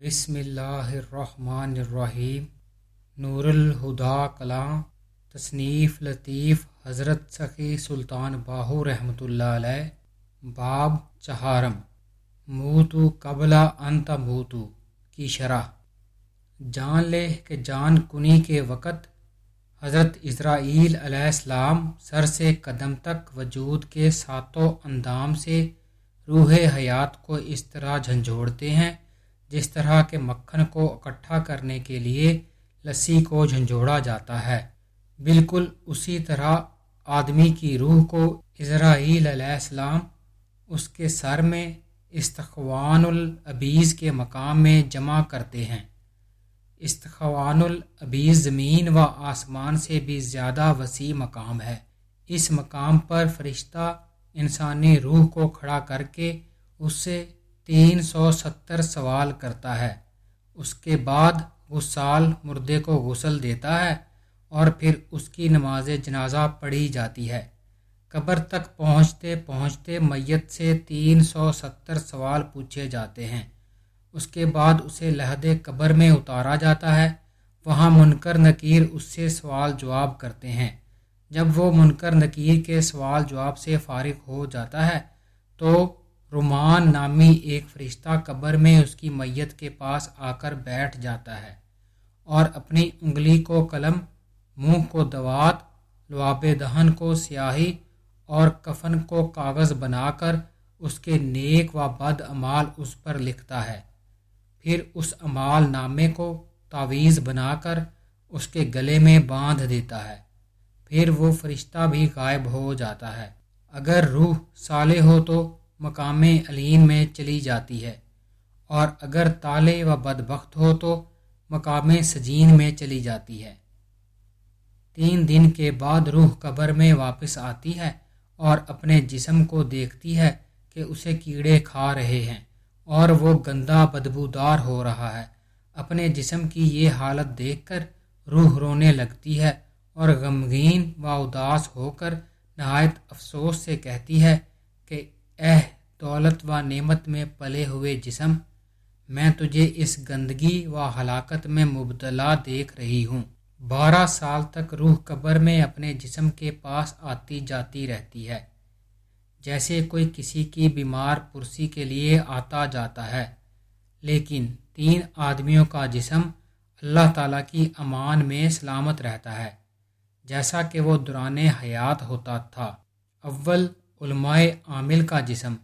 بسم اللہ الرحمن الرحیم۔ نور الہدا کلاں تصنیف لطیف حضرت سخی سلطان باہو رحمۃ اللہ علیہ۔ باب چہارم۔ موتو قبلہ انت موتو کی شرح۔ جان لے کہ جان کنی کے وقت حضرت اسرائیل علیہ السلام سر سے قدم تک وجود کے ساتوں اندام سے روح حیات کو اس طرح جھنجھوڑتے ہیں۔ جس طرح کے مکھن کو اکٹھا کرنے کے لیے لسی کو جھنجھوڑا جاتا ہے۔ بالکل اسی طرح آدمی کی روح کو اسرائیل علیہ السلام اس کے سر میں استخوان العبیز کے مقام میں جمع کرتے ہیں۔ استخوان العبیز زمین و آسمان سے بھی زیادہ وسیع مقام ہے۔ اس مقام پر فرشتہ انسانی روح کو کھڑا کر کے اس سے تین سو ستر سوال کرتا ہے۔ اس کے بعد غسال مردے کو غسل دیتا ہے اور پھر اس کی نماز جنازہ پڑھی جاتی ہے۔ قبر تک پہنچتے پہنچتے میت سے تین سو ستر سوال پوچھے جاتے ہیں۔ اس کے بعد اسے لہد قبر میں اتارا جاتا ہے۔ وہاں منکر نکیر اس سے سوال جواب کرتے ہیں۔ جب وہ منکر نکیر کے سوال جواب سے فارغ ہو جاتا ہے تو رومان نامی ایک فرشتہ قبر میں اس کی میت کے پاس آ کر بیٹھ جاتا ہے اور اپنی انگلی کو قلم، منہ کو دوات لواب دہن کو سیاہی اور کفن کو کاغذ بنا کر اس کے نیک و بد امال اس پر لکھتا ہے۔ پھر اس امال نامے کو تعویذ بنا کر اس کے گلے میں باندھ دیتا ہے۔ پھر وہ فرشتہ بھی غائب ہو جاتا ہے۔ اگر روح صالح ہو تو مقام علیم میں چلی جاتی ہے۔ اور اگر تالے و بدبخت ہو تو مقام سجین میں چلی جاتی ہے۔ تین دن کے بعد روح قبر میں واپس آتی ہے اور اپنے جسم کو دیکھتی ہے کہ اسے کیڑے کھا رہے ہیں اور وہ گندا بدبودار ہو رہا ہے۔ اپنے جسم کی یہ حالت دیکھ کر روح رونے لگتی ہے اور غمگین و اداس ہو کر نہایت افسوس سے کہتی ہے کہ اے دولت و نعمت میں پلے ہوئے جسم، میں تجھے اس گندگی و ہلاکت میں مبتلا دیکھ رہی ہوں۔ بارہ سال تک روح قبر میں اپنے جسم کے پاس آتی جاتی رہتی ہے۔ جیسے کوئی کسی کی بیمار پرسی کے لیے آتا جاتا ہے۔ لیکن تین آدمیوں کا جسم اللہ تعالیٰ کی امان میں سلامت رہتا ہے، جیسا کہ وہ دوران حیات ہوتا تھا۔ اول علماء عامل کا جسم۔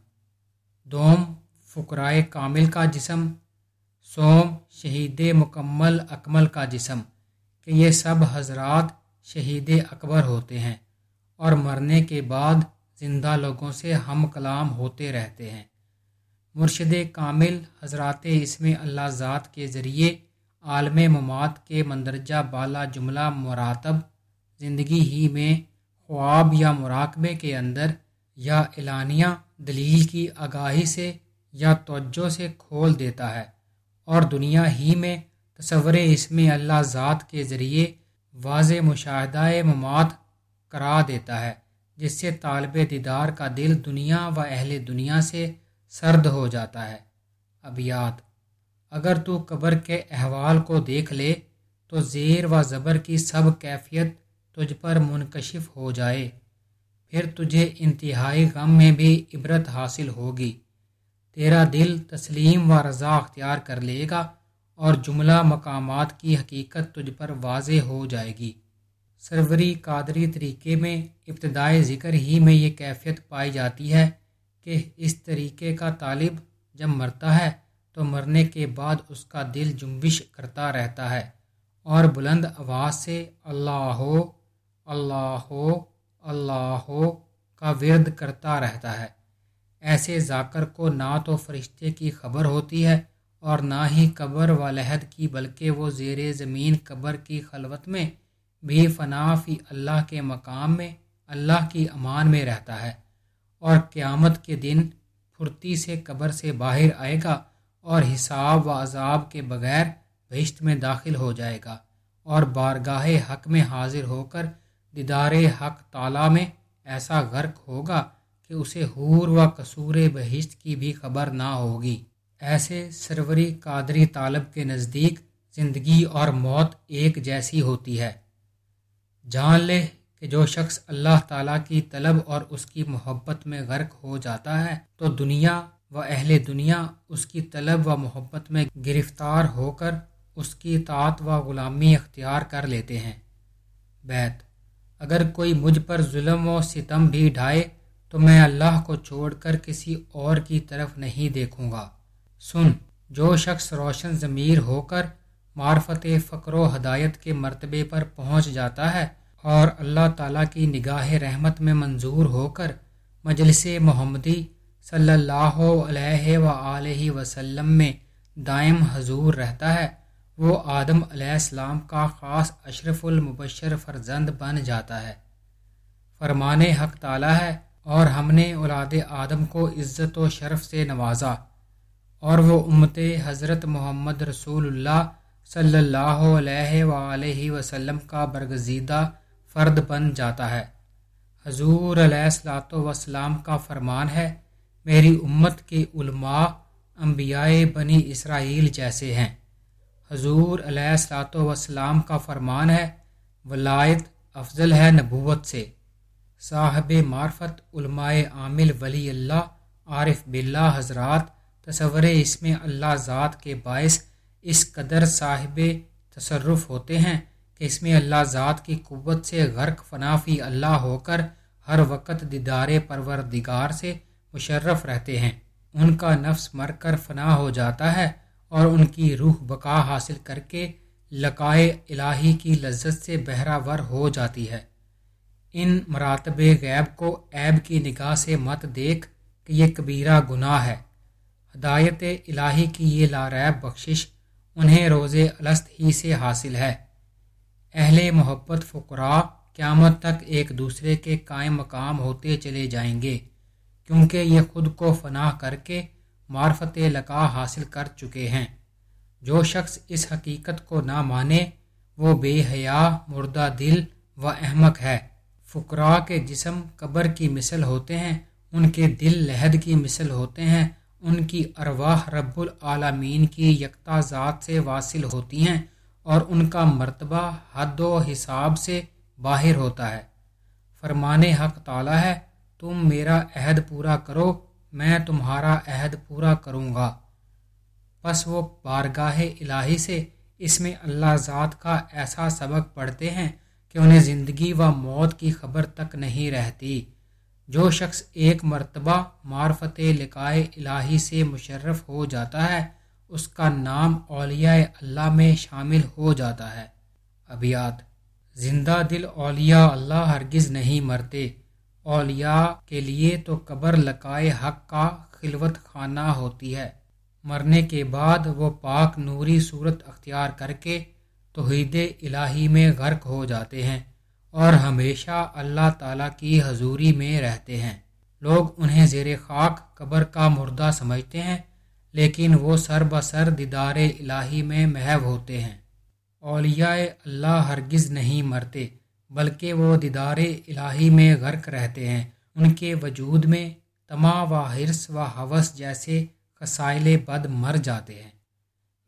دوم، فقرائے کامل کا جسم۔ سوم، شہید مکمل اکمل کا جسم، کہ یہ سب حضرات شہید اکبر ہوتے ہیں اور مرنے کے بعد زندہ لوگوں سے ہم کلام ہوتے رہتے ہیں۔ مرشد کامل حضرات اس میں اللہ ذات کے ذریعے عالم مماد کے مندرجہ بالا جملہ مراتب زندگی ہی میں خواب یا مراقبے کے اندر یا اعلانیہ دلیل کی آگاہی سے یا توجہ سے کھول دیتا ہے اور دنیا ہی میں تصور اس میں اللہ ذات کے ذریعے واضح مشاہدہ مماد کرا دیتا ہے، جس سے طالب دیدار کا دل دنیا و اہل دنیا سے سرد ہو جاتا ہے۔ اب یاد، اگر تو قبر کے احوال کو دیکھ لے تو زیر و زبر کی سب کیفیت تجھ پر منکشف ہو جائے۔ پھر تجھے انتہائی غم میں بھی عبرت حاصل ہوگی۔ تیرا دل تسلیم و رضا اختیار کر لے گا اور جملہ مقامات کی حقیقت تجھ پر واضح ہو جائے گی۔ سروری قادری طریقے میں، ابتدائی ذکر ہی میں یہ کیفیت پائی جاتی ہے کہ اس طریقے کا طالب جب مرتا ہے تو مرنے کے بعد اس کا دل جنبش کرتا رہتا ہے اور بلند آواز سے اللہ ہو اللہ ہو اللہ کا ورد کرتا رہتا ہے۔ ایسے ذاکر کو نہ تو فرشتے کی خبر ہوتی ہے اور نہ ہی قبر و لہد کی، بلکہ وہ زیر زمین قبر کی خلوت میں بھی فنا فی اللہ کے مقام میں، اللہ کی امان میں رہتا ہے۔ اور قیامت کے دن پھرتی سے قبر سے باہر آئے گا اور حساب و عذاب کے بغیر بہشت میں داخل ہو جائے گا اور بارگاہ حق میں حاضر ہو کر دیدار حق تعالیٰ میں ایسا غرق ہوگا کہ اسے حور و قصور بہشت کی بھی خبر نہ ہوگی۔ ایسے سروری قادری طالب کے نزدیک زندگی اور موت ایک جیسی ہوتی ہے۔ جان لے کہ جو شخص اللہ تعالیٰ کی طلب اور اس کی محبت میں غرق ہو جاتا ہے، تو دنیا و اہل دنیا اس کی طلب و محبت میں گرفتار ہو کر اس کی طاعت و غلامی اختیار کر لیتے ہیں۔ بیت اگر کوئی مجھ پر ظلم و ستم بھی ڈھائے، تو میں اللہ کو چھوڑ کر کسی اور کی طرف نہیں دیکھوں گا۔ سن، جو شخص روشن ضمیر ہو کر معرفت فقر و ہدایت کے مرتبے پر پہنچ جاتا ہے اور اللہ تعالیٰ کی نگاہ رحمت میں منظور ہو کر مجلس محمدی صلی اللہ علیہ و وسلم میں دائم حضور رہتا ہے وہ آدم علیہ السلام کا خاص اشرف المبشر فرزند بن جاتا ہے۔ فرمان حق تعالیٰ ہے اور ہم نے اولاد آدم کو عزت و شرف سے نوازا اور وہ امت حضرت محمد رسول اللہ صلی اللہ علیہ وآلہ وسلم کا برگزیدہ فرد بن جاتا ہے۔ حضور علیہ السلاۃ وسلام کا فرمان ہے، میری امت کے علماء، انبیاء بنی اسرائیل جیسے ہیں۔ حضور علیہ السلاۃ وسلام کا فرمان ہے، ولایت افضل ہے نبوت سے۔ صاحب معرفت علماء عامل ولی اللہ، عارف باللہ حضرات، تصور اس میں اللہ ذات کے باعث اس قدر صاحب تصرف ہوتے ہیں کہ اس میں اللہ ذات کی قوت سے غرق فنافی اللہ ہو کر ہر وقت دیدار پروردگار سے مشرف رہتے ہیں۔ ان کا نفس مر کر فنا ہو جاتا ہے۔ اور ان کی روح بقا حاصل کر کے لقائے الہی کی لذت سے بہراور ہو جاتی ہے۔ ان مراتب غیب کو عیب کی نگاہ سے مت دیکھ کہ یہ کبیرہ گناہ ہے۔ ہدایت الہی کی یہ لاریب بخشش انہیں روز الست ہی سے حاصل ہے۔ اہل محبت فقراء قیامت تک ایک دوسرے کے قائم مقام ہوتے چلے جائیں گے، کیونکہ یہ خود کو فنا کر کے معرفت لقا حاصل کر چکے ہیں۔ جو شخص اس حقیقت کو نہ مانے، وہ بے حیا، مردہ دل و احمق ہے۔ فقراء کے جسم قبر کی مثل ہوتے ہیں، ان کے دل لہد کی مثل ہوتے ہیں۔ ان کی ارواح رب العالمین کی یکتا ذات سے واصل ہوتی ہیں اور ان کا مرتبہ حد و حساب سے باہر ہوتا ہے۔ فرمان حق تعالی ہے، تم میرا عہد پورا کرو میں تمہارا عہد پورا کروں گا۔ بس وہ بارگاہ الہی سے اس میں اللہ ذات کا ایسا سبق پڑھتے ہیں کہ انہیں زندگی و موت کی خبر تک نہیں رہتی۔ جو شخص ایک مرتبہ معرفت لقائے الہی سے مشرف ہو جاتا ہے، اس کا نام اولیاء اللہ میں شامل ہو جاتا ہے۔ ابیات زندہ دل اولیاء اللہ ہرگز نہیں مرتے۔ اولیاء کے لیے تو قبر لقائے حق کا خلوت خانہ ہوتی ہے۔ مرنے کے بعد وہ پاک نوری صورت اختیار کر کے توحید الہی میں غرق ہو جاتے ہیں اور ہمیشہ اللہ تعالیٰ کی حضوری میں رہتے ہیں۔ لوگ انہیں زیر خاک قبر کا مردہ سمجھتے ہیں، لیکن وہ سر بسر دیدار الہی میں محو ہوتے ہیں۔ اولیاء اللہ ہرگز نہیں مرتے۔ بلکہ وہ دیدار الہی میں غرق رہتے ہیں۔ ان کے وجود میں تما و حرص و حوث جیسے قصائل بد مر جاتے ہیں۔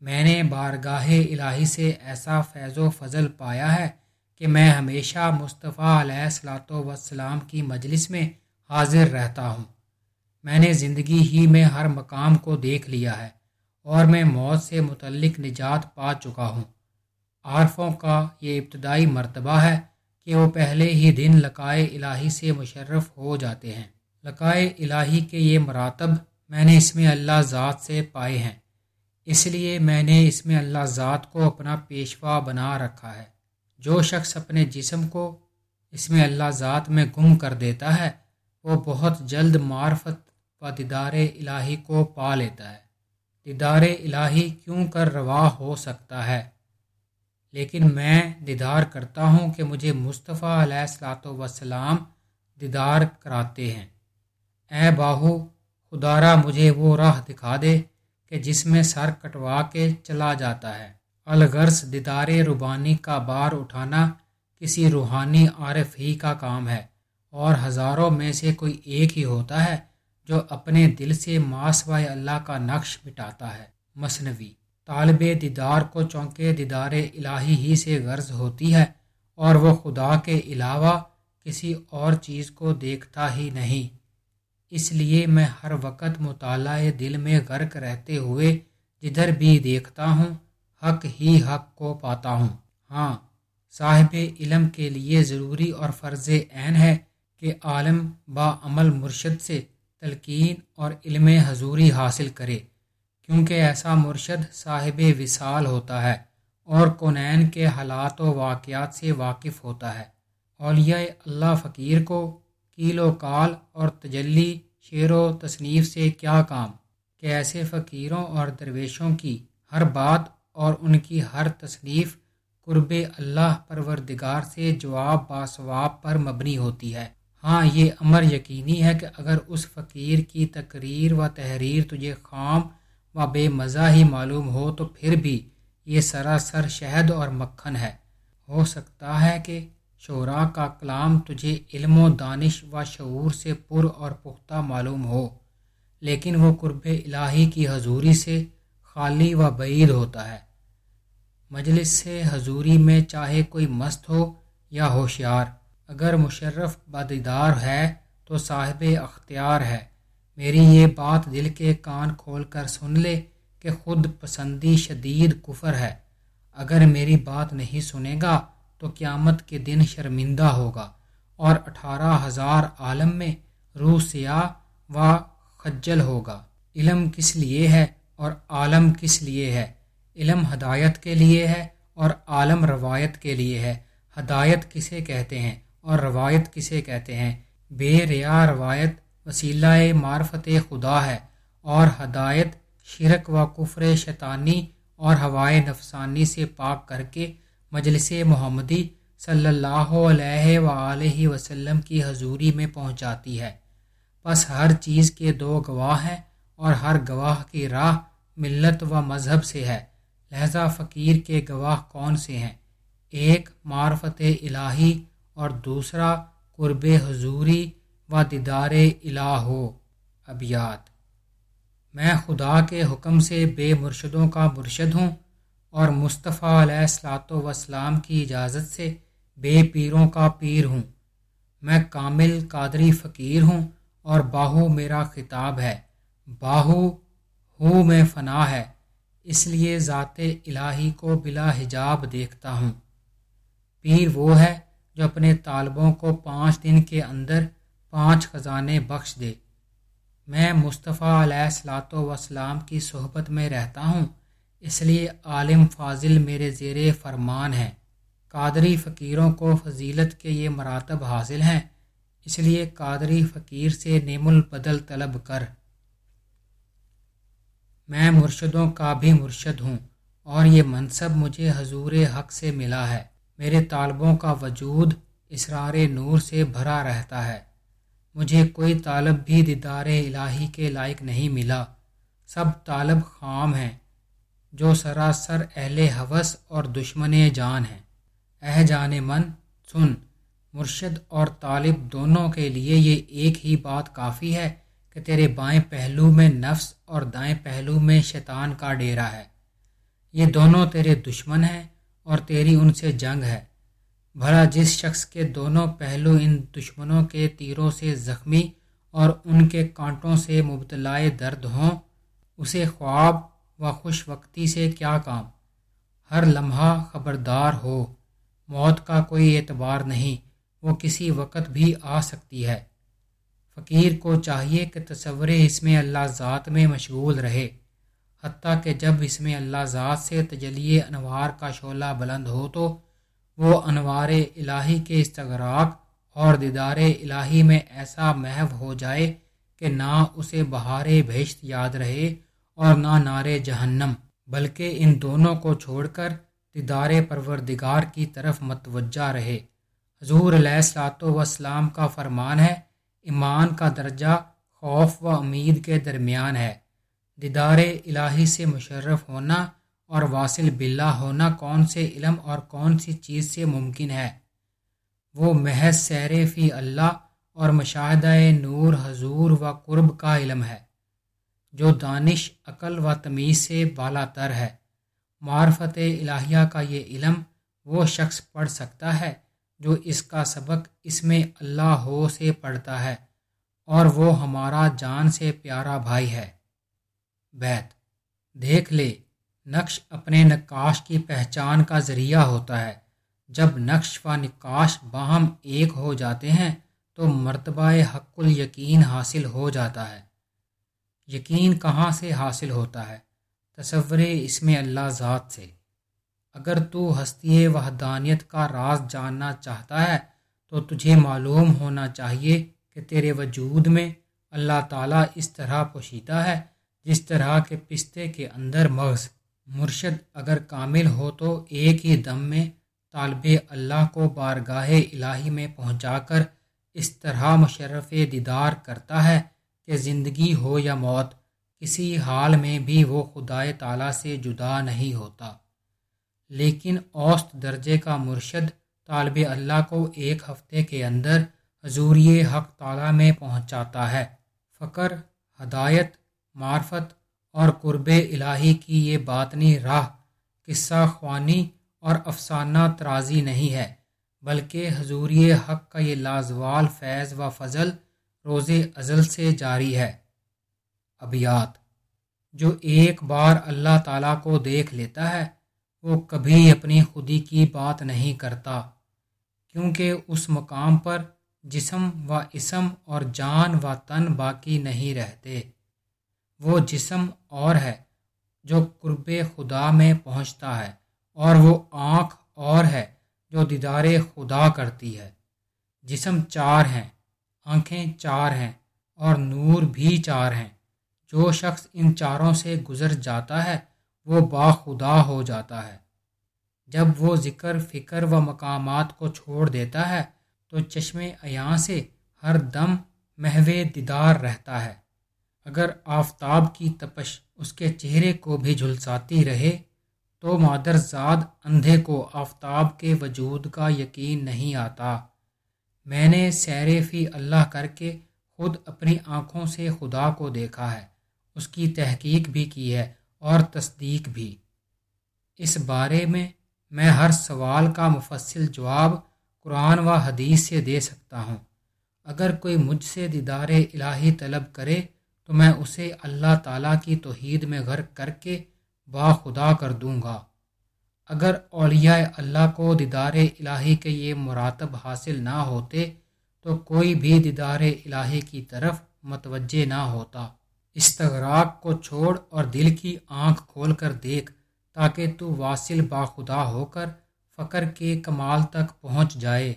میں نے بارگاہ الہی سے ایسا فیض و فضل پایا ہے کہ میں ہمیشہ مصطفیٰ علیہ السلاۃ وسلام کی مجلس میں حاضر رہتا ہوں۔ میں نے زندگی ہی میں ہر مقام کو دیکھ لیا ہے اور میں موت سے متعلق نجات پا چکا ہوں۔ عارفوں کا یہ ابتدائی مرتبہ ہے کہ وہ پہلے ہی دن لقائے الہی سے مشرف ہو جاتے ہیں۔ لقائے الہی کے یہ مراتب میں نے اس میں اللہ ذات سے پائے ہیں۔ اس لیے میں نے اس میں اللہ ذات کو اپنا پیشوا بنا رکھا ہے۔ جو شخص اپنے جسم کو اس میں اللہ ذات میں گم کر دیتا ہے، وہ بہت جلد معرفت و دیدار الہی کو پا لیتا ہے۔ دیدار الہی کیوں کر روا ہو سکتا ہے؟ لیکن میں دیدار کرتا ہوں کہ مجھے مصطفیٰ علیہ السلاۃ وسلام دیدار کراتے ہیں۔ اے باہو خدارہ مجھے وہ راہ دکھا دے کہ جس میں سر کٹوا کے چلا جاتا ہے۔ الغرض دیدار ربانی کا بار اٹھانا کسی روحانی عارف ہی کا کام ہے، اور ہزاروں میں سے کوئی ایک ہی ہوتا ہے جو اپنے دل سے ماسوائے اللہ کا نقش مٹاتا ہے۔ مصنوی طالب دیدار کو چونکہ دیدار الہی ہی سے غرض ہوتی ہے اور وہ خدا کے علاوہ کسی اور چیز کو دیکھتا ہی نہیں۔ اس لیے میں ہر وقت مطالعہ دل میں غرق رہتے ہوئے جدھر بھی دیکھتا ہوں، حق ہی حق کو پاتا ہوں۔ ہاں صاحب علم کے لیے ضروری اور فرض عین ہے کہ عالم با عمل مرشد سے تلقین اور علم حضوری حاصل کرے۔ کیونکہ ایسا مرشد صاحب وصال ہوتا ہے اور کونین کے حالات و واقعات سے واقف ہوتا ہے۔ اولیاء اللہ فقیر کو کیل و کال اور تجلی، شعر و تصنیف سے کیا کام؟ کہ ایسے فقیروں اور درویشوں کی ہر بات اور ان کی ہر تصنیف قرب اللہ پروردگار سے جواب باسواب پر مبنی ہوتی ہے۔ ہاں یہ امر یقینی ہے کہ اگر اس فقیر کی تقریر و تحریر تجھے خام و بے مزہ ہی معلوم ہو تو پھر بھی یہ سراسر شہد اور مکھن ہے۔ ہو سکتا ہے کہ شعراء کا کلام تجھے علم و دانش و شعور سے پر اور پختہ معلوم ہو، لیکن وہ قرب الہی کی حضوری سے خالی و بعید ہوتا ہے۔ مجلس سے حضوری میں چاہے کوئی مست ہو یا ہوشیار، اگر مشرف بدیدار ہے تو صاحب اختیار ہے۔ میری یہ بات دل کے کان کھول کر سن لے کہ خود پسندی شدید کفر ہے۔ اگر میری بات نہیں سنے گا تو قیامت کے دن شرمندہ ہوگا۔ اور اٹھارہ ہزار عالم میں روح سیاہ و خجل ہوگا۔ علم کس لیے ہے اور عالم کس لیے ہے؟ علم ہدایت کے لیے ہے اور عالم روایت کے لیے ہے۔ ہدایت کسے کہتے ہیں اور روایت کسے کہتے ہیں؟ بے ریا روایت وسیلہ معرفت خدا ہے اور ہدایت، شرک و کفر شیطانی اور ہوائے نفسانی سے پاک کر کے مجلس محمدی صلی اللہ علیہ و وسلم کی حضوری میں پہنچاتی ہے۔ بس ہر چیز کے دو گواہ ہیں اور ہر گواہ کی راہ ملت و مذہب سے ہے۔ لہذا فقیر کے گواہ کون سے ہیں؟ ایک معرفت الہی اور دوسرا قرب حضوری و دیدار الہ ہو ابیات۔ میں خدا کے حکم سے بے مرشدوں کا مرشد ہوں اور مصطفیٰ علیہ السلاۃ وسلام کی اجازت سے بے پیروں کا پیر ہوں۔ میں کامل، قادری، فقیر ہوں اور باہو میرا خطاب ہے۔ باہو، ہو میں فنا ہے۔ اس لیے ذات الہی کو بلا حجاب دیکھتا ہوں۔ پیر وہ ہے جو اپنے طالبوں کو پانچ دن کے اندر پانچ خزانے بخش دے۔ میں مصطفیٰ علیہ السلاۃ وسلام کی صحبت میں رہتا ہوں، اس لیے عالم فاضل میرے زیر فرمان ہیں۔ قادری فقیروں کو فضیلت کے یہ مراتب حاصل ہیں، اس لیے قادری فقیر سے نیم البدل طلب کر۔ میں مرشدوں کا بھی مرشد ہوں اور یہ منصب مجھے حضور حق سے ملا ہے۔ میرے طالبوں کا وجود اسرار نور سے بھرا رہتا ہے۔ مجھے کوئی طالب بھی دیدار الہی کے لائق نہیں ملا۔ سب طالب خام ہیں، جو سراسر اہل حوث اور دشمن جان ہیں۔ اہ جان من، سن، مرشد اور طالب دونوں کے لیے یہ ایک ہی بات کافی ہے کہ تیرے بائیں پہلو میں نفس اور دائیں پہلو میں شیطان کا ڈیرا ہے۔ یہ دونوں تیرے دشمن ہیں اور تیری ان سے جنگ ہے۔ بھلا جس شخص کے دونوں پہلو ان دشمنوں کے تیروں سے زخمی اور ان کے کانٹوں سے مبتلائے درد ہوں، اسے خواب و خوش وقتی سے کیا کام؟ ہر لمحہ خبردار ہو، موت کا کوئی اعتبار نہیں، وہ کسی وقت بھی آ سکتی ہے۔ فقیر کو چاہیے کہ تصور اس میں اللہ ذات میں مشغول رہے، حتیٰ کہ جب اس میں اللہ ذات سے تجلی انوار کا شعلہ بلند ہو تو وہ انوار الہی کے استغراق اور دیدار الہی میں ایسا محو ہو جائے کہ نہ اسے بہار بھیشت یاد رہے اور نہ نار جہنم، بلکہ ان دونوں کو چھوڑ کر دیدار پروردگار کی طرف متوجہ رہے۔ حضور علیہ السلاۃ وسلام کا فرمان ہے، ایمان کا درجہ خوف و امید کے درمیان ہے۔ دیدار الہی سے مشرف ہونا اور واصل بلا ہونا کون سے علم اور کون سی چیز سے ممکن ہے؟ وہ محض سیر فی اللہ اور مشاہدہ نور، حضور و قرب کا علم ہے، جو دانش، عقل و تمیز سے بالا تر ہے۔ معرفت الہیہ کا یہ علم وہ شخص پڑھ سکتا ہے جو اس کا سبق اس میں اللہ ہو سے پڑھتا ہے، اور وہ ہمارا جان سے پیارا بھائی ہے۔ بیت، دیکھ لے۔ نقش اپنے نقاش کی پہچان کا ذریعہ ہوتا ہے۔ جب نقش و نقاش باہم ایک ہو جاتے ہیں، تو مرتبہ حق الیقین حاصل ہو جاتا ہے۔ یقین کہاں سے حاصل ہوتا ہے؟ تصور اس میں اللہ ذات سے۔ اگر تو ہستی وحدانیت کا راز جاننا چاہتا ہے، تو تجھے معلوم ہونا چاہیے کہ تیرے وجود میں اللہ تعالیٰ اس طرح پوشیدہ ہے، جس طرح کے پستے کے اندر مغز۔ مرشد اگر کامل ہو تو ایک ہی دم میں طالب اللہ کو بارگاہ الہی میں پہنچا کر اس طرح مشرف دیدار کرتا ہے کہ زندگی ہو یا موت، کسی حال میں بھی وہ خدائے تعالیٰ سے جدا نہیں ہوتا۔ لیکن اوسط درجے کا مرشد طالب اللہ کو ایک ہفتے کے اندر حضوری حق تعالیٰ میں پہنچاتا ہے۔ فقر، ہدایت، معرفت اور قرب الہی کی یہ باطنی راہ قصہ خوانی اور افسانہ ترازی نہیں ہے، بلکہ حضوری حق کا یہ لازوال فیض و فضل روز ازل سے جاری ہے۔ ابیات جو ایک بار اللہ تعالیٰ کو دیکھ لیتا ہے، وہ کبھی اپنی خودی کی بات نہیں کرتا، کیونکہ اس مقام پر جسم و اسم اور جان و تن باقی نہیں رہتے۔ وہ جسم اور ہے جو قرب خدا میں پہنچتا ہے اور وہ آنکھ اور ہے جو دیدار خدا کرتی ہے۔ جسم چار ہیں، آنکھیں چار ہیں اور نور بھی چار ہیں۔ جو شخص ان چاروں سے گزر جاتا ہے، وہ با خدا ہو جاتا ہے۔ جب وہ ذکر، فکر و مقامات کو چھوڑ دیتا ہے، تو چشم عیاں سے ہر دم محو دیدار رہتا ہے۔ اگر آفتاب کی تپش اس کے چہرے کو بھی جھلساتی رہے، تو مادر زاد اندھے کو آفتاب کے وجود کا یقین نہیں آتا۔ میں نے سیر فی اللہ کر کے خود اپنی آنکھوں سے خدا کو دیکھا ہے۔ اس کی تحقیق بھی کی ہے اور تصدیق بھی۔ اس بارے میں میں ہر سوال کا مفصل جواب قرآن و حدیث سے دے سکتا ہوں۔ اگر کوئی مجھ سے دیدار الہی طلب کرے تو میں اسے اللہ تعالیٰ کی توحید میں غرق کر کے با خدا کر دوں گا۔ اگر اولیاء اللہ کو دیدار الہی کے یہ مراتب حاصل نہ ہوتے، تو کوئی بھی دیدار الہی کی طرف متوجہ نہ ہوتا۔ استغراق کو چھوڑ اور دل کی آنکھ کھول کر دیکھ، تاکہ تو واصل باخدا ہو کر فقر کے کمال تک پہنچ جائے۔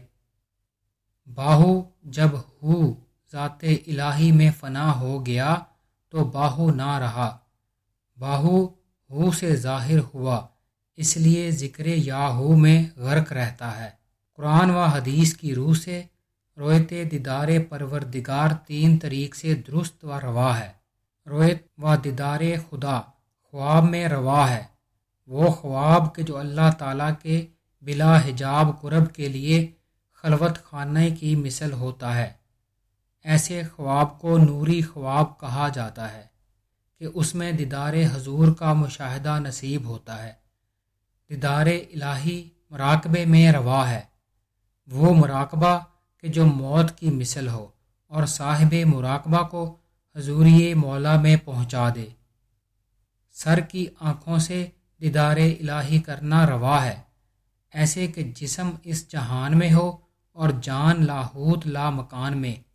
باہو، جب ہو ذات الہی میں فنا ہو گیا تو باہو نہ رہا۔ باہو ہو سے ظاہر ہوا، اس لیے ذکر یا ہو میں غرق رہتا ہے۔ قرآن و حدیث کی روح سے رویت دیدار پروردگار تین طریق سے درست و روا ہے۔ رویت و دیدار خدا خواب میں روا ہے۔ وہ خواب کے جو اللہ تعالیٰ کے بلا حجاب قرب کے لیے خلوت خانہ کی مثل ہوتا ہے۔ ایسے خواب کو نوری خواب کہا جاتا ہے کہ اس میں دیدار حضور کا مشاہدہ نصیب ہوتا ہے۔ دیدار الہی مراقبے میں روا ہے۔ وہ مراقبہ کہ جو موت کی مثل ہو اور صاحب مراقبہ کو حضوری مولا میں پہنچا دے۔ سر کی آنکھوں سے دیدار الہی کرنا روا ہے۔ ایسے کہ جسم اس جہان میں ہو اور جان لاہوت لا مکان میں۔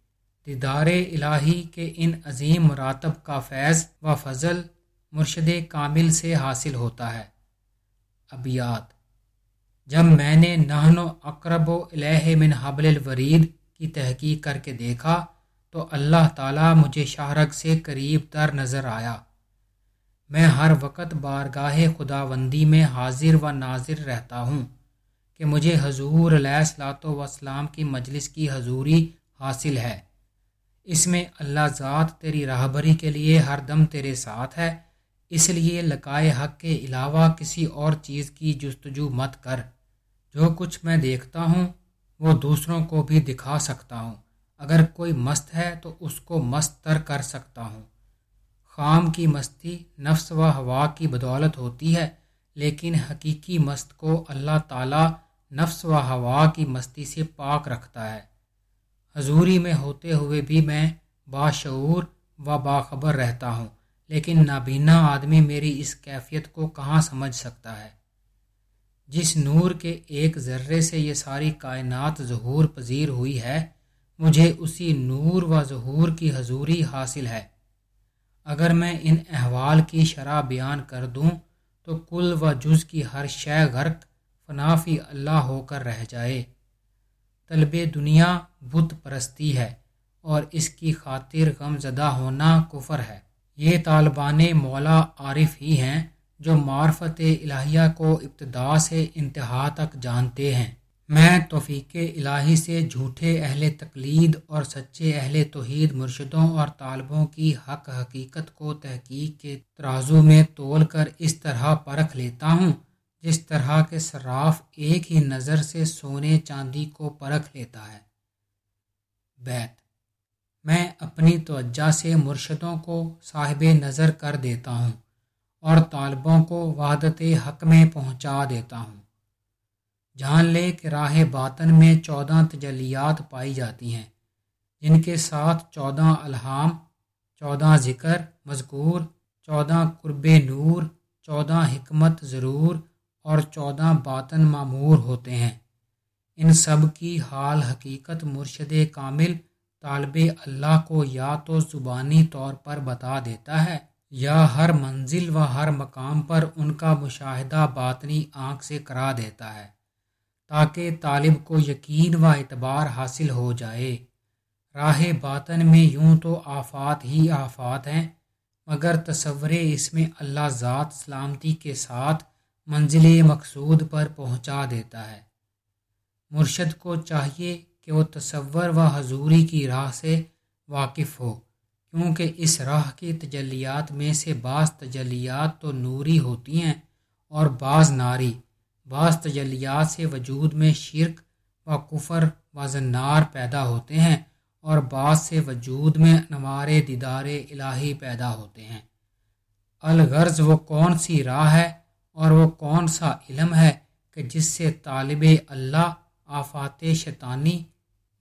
دیدار الہی کے ان عظیم مراتب کا فیض و فضل مرشد کامل سے حاصل ہوتا ہے۔ ابیات جب میں نے نہن و اقرب و الہ من حبل الورید کی تحقیق کر کے دیکھا تو اللہ تعالیٰ مجھے شاہرگ سے قریب تر نظر آیا۔ میں ہر وقت بارگاہ خداوندی میں حاضر و ناظر رہتا ہوں کہ مجھے حضور علیہ السلاۃ وسلام کی مجلس کی حضوری حاصل ہے۔ اس میں اللہ ذات تیری راہبری کے لیے ہر دم تیرے ساتھ ہے۔ اس لیے لقائے حق کے علاوہ کسی اور چیز کی جستجو مت کر۔ جو کچھ میں دیکھتا ہوں، وہ دوسروں کو بھی دکھا سکتا ہوں۔ اگر کوئی مست ہے، تو اس کو مست تر کر سکتا ہوں۔ خام کی مستی نفس و ہوا کی بدولت ہوتی ہے، لیکن حقیقی مست کو اللہ تعالیٰ نفس و ہوا کی مستی سے پاک رکھتا ہے۔ حضوری میں ہوتے ہوئے بھی میں باشعور و باخبر رہتا ہوں، لیکن نابینا آدمی میری اس کیفیت کو کہاں سمجھ سکتا ہے؟ جس نور کے ایک ذرے سے یہ ساری کائنات ظہور پذیر ہوئی ہے، مجھے اسی نور و ظہور کی حضوری حاصل ہے۔ اگر میں ان احوال کی شرح بیان کر دوں، تو کل و جز کی ہر شے غرق فنافی اللہ ہو کر رہ جائے۔ طلب دنیا بت پرستی ہے اور اس کی خاطر غم زدہ ہونا کفر ہے۔ یہ طالبان مولا عارف ہی ہیں جو معرفت الہیہ کو ابتدا سے انتہا تک جانتے ہیں۔ میں توفیق الہی سے جھوٹے اہل تقلید اور سچے اہل توحید مرشدوں اور طالبوں کی حق حقیقت کو تحقیق کے ترازو میں تول کر اس طرح پرکھ لیتا ہوں۔ جس طرح کے صراف ایک ہی نظر سے سونے چاندی کو پرکھ لیتا ہے۔ بیت، میں اپنی توجہ سے مرشدوں کو صاحب نظر کر دیتا ہوں اور طالبوں کو وحدت حق میں پہنچا دیتا ہوں۔ جان لے کہ راہ باطن میں چودہ تجلیات پائی جاتی ہیں، جن کے ساتھ چودہ الحام چودہ ذکر، مذکور، چودہ قرب نور، چودہ حکمت ضرور اور چودہ باطن معمور ہوتے ہیں۔ ان سب کی حال حقیقت مرشد کامل طالب اللہ کو یا تو زبانی طور پر بتا دیتا ہے یا ہر منزل و ہر مقام پر ان کا مشاہدہ باطنی آنکھ سے کرا دیتا ہے تاکہ طالب کو یقین و اعتبار حاصل ہو جائے۔ راہ باطن میں یوں تو آفات ہی آفات ہیں، مگر تصور اس میں اللہ ذات سلامتی کے ساتھ منزل مقصود پر پہنچا دیتا ہے۔ مرشد کو چاہیے کہ وہ تصور و حضوری کی راہ سے واقف ہو، کیونکہ اس راہ کی تجلیات میں سے بعض تجلیات تو نوری ہوتی ہیں اور بعض ناری، بعض تجلیات سے وجود میں شرک و کفر و زنار پیدا ہوتے ہیں اور بعض سے وجود میں نوار دیدار الہی پیدا ہوتے ہیں۔ الغرض وہ کون سی راہ ہے اور وہ کون سا علم ہے کہ جس سے طالب اللہ، آفات شیطانی،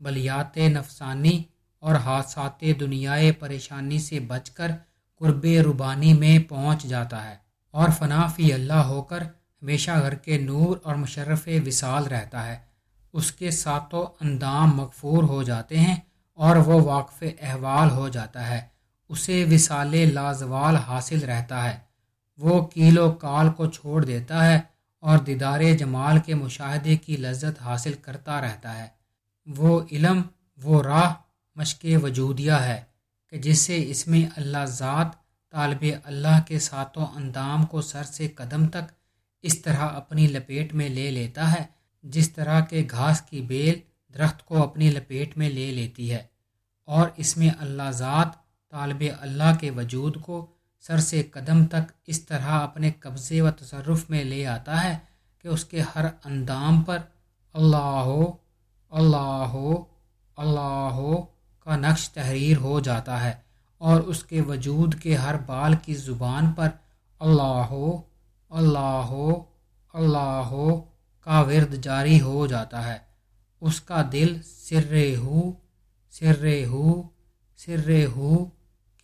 بلیات نفسانی اور حادثات دنیائے پریشانی سے بچ کر قرب ربانی میں پہنچ جاتا ہے اور فنافی اللہ ہو کر ہمیشہ گھر کے نور اور مشرف وصال رہتا ہے۔ اس کے ساتوں اندام مغفور ہو جاتے ہیں اور وہ واقف احوال ہو جاتا ہے۔ اسے وصال لازوال حاصل رہتا ہے۔ وہ کیل و کال کو چھوڑ دیتا ہے اور دیدار جمال کے مشاہدے کی لذت حاصل کرتا رہتا ہے۔ وہ علم، وہ راہ، مشق وجودیہ ہے کہ جس سے اس میں اللہ ذات، طالب اللہ کے ساتوں اندام کو سر سے قدم تک اس طرح اپنی لپیٹ میں لے لیتا ہے، جس طرح کے گھاس کی بیل درخت کو اپنی لپیٹ میں لے لیتی ہے۔ اور اس میں اللہ ذات، طالب اللہ کے وجود کو سر سے قدم تک اس طرح اپنے قبضے و تصرف میں لے آتا ہے کہ اس کے ہر اندام پر اللہ ہو اللہ ہو اللہ ہو کا نقش تحریر ہو جاتا ہے اور اس کے وجود کے ہر بال کی زبان پر اللہ ہو اللہ ہو اللہ ہو کا ورد جاری ہو جاتا ہے۔ اس کا دل سر ہو سر ہو سر ہو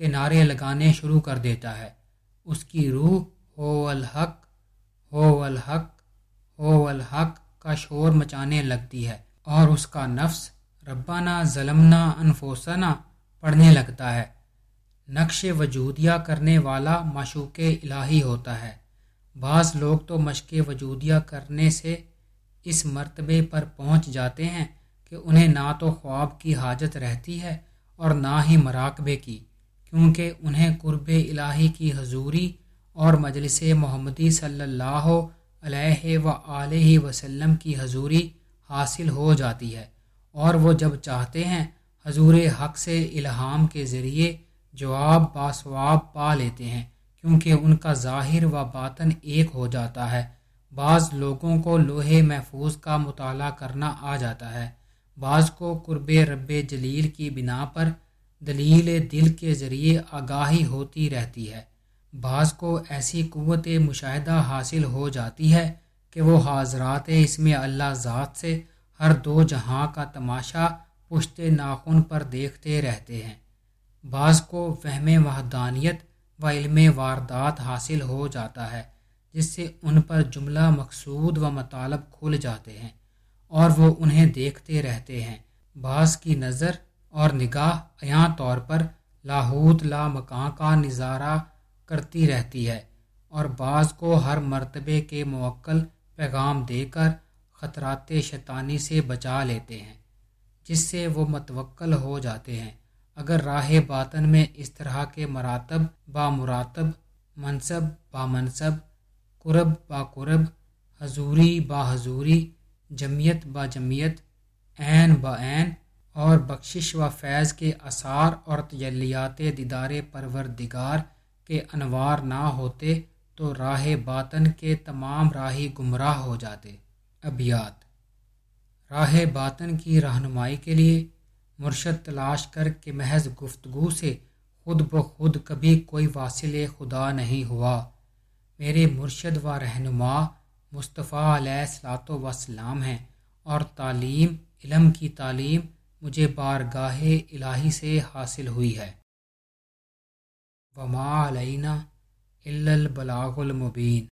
کے نعرے لگانے شروع کر دیتا ہے۔ اس کی روح ہو الحق ہو الحق ہو الحق کا شور مچانے لگتی ہے اور اس کا نفس ربانہ ظلمنا انفوسنا پڑھنے لگتا ہے۔ نقش وجودیہ کرنے والا مشوق الہی ہوتا ہے۔ بعض لوگ تو مشق وجودیہ کرنے سے اس مرتبے پر پہنچ جاتے ہیں کہ انہیں نہ تو خواب کی حاجت رہتی ہے اور نہ ہی مراقبے کی۔ کیونکہ انہیں قرب الہی کی حضوری اور مجلس محمدی صلی اللہ علیہ و علیہ وسلم کی حضوری حاصل ہو جاتی ہے اور وہ جب چاہتے ہیں، حضور حق سے الہام کے ذریعے جواب باسواب پا لیتے ہیں، کیونکہ ان کا ظاہر و باطن ایک ہو جاتا ہے۔ بعض لوگوں کو لوہے محفوظ کا مطالعہ کرنا آ جاتا ہے۔ بعض کو قرب رب جلیل کی بنا پر دلیل دل کے ذریعے آگاہی ہوتی رہتی ہے۔ بعض کو ایسی قوت مشاہدہ حاصل ہو جاتی ہے کہ وہ حاضرات اس میں اللہ ذات سے ہر دو جہاں کا تماشا پشت ناخن پر دیکھتے رہتے ہیں۔ بعض کو وہم وحدانیت و علم واردات حاصل ہو جاتا ہے، جس سے ان پر جملہ مقصود و مطالب کھل جاتے ہیں اور وہ انہیں دیکھتے رہتے ہیں۔ بعض کی نظر اور نگاہ عیاں طور پر لاہوت لا مکان کا نظارہ کرتی رہتی ہے اور بعض کو ہر مرتبے کے موکل پیغام دے کر خطرات شیطانی سے بچا لیتے ہیں، جس سے وہ متوکل ہو جاتے ہیں۔ اگر راہ باطن میں اس طرح کے مراتب با مراتب، منصب با منصب، قرب با قرب، حضوری با حضوری جمیت با جمیت عین با عین اور بخشش و فیض کے اثار اور تجلیات دیدار پروردگار کے انوار نہ ہوتے تو راہ باطن کے تمام راہی گمراہ ہو جاتے۔ ابیات راہ باطن کی رہنمائی کے لیے مرشد تلاش کر کے محض گفتگو سے خود بخود کبھی کوئی واصل خدا نہیں ہوا۔ میرے مرشد و رہنما مصطفیٰ علیہ السلاۃ وسلام ہیں اور تعلیم، علم کی تعلیم مجھے بارگاہ الہی سے حاصل ہوئی ہے۔ وما علینہ البلاغ المبین۔